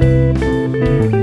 Música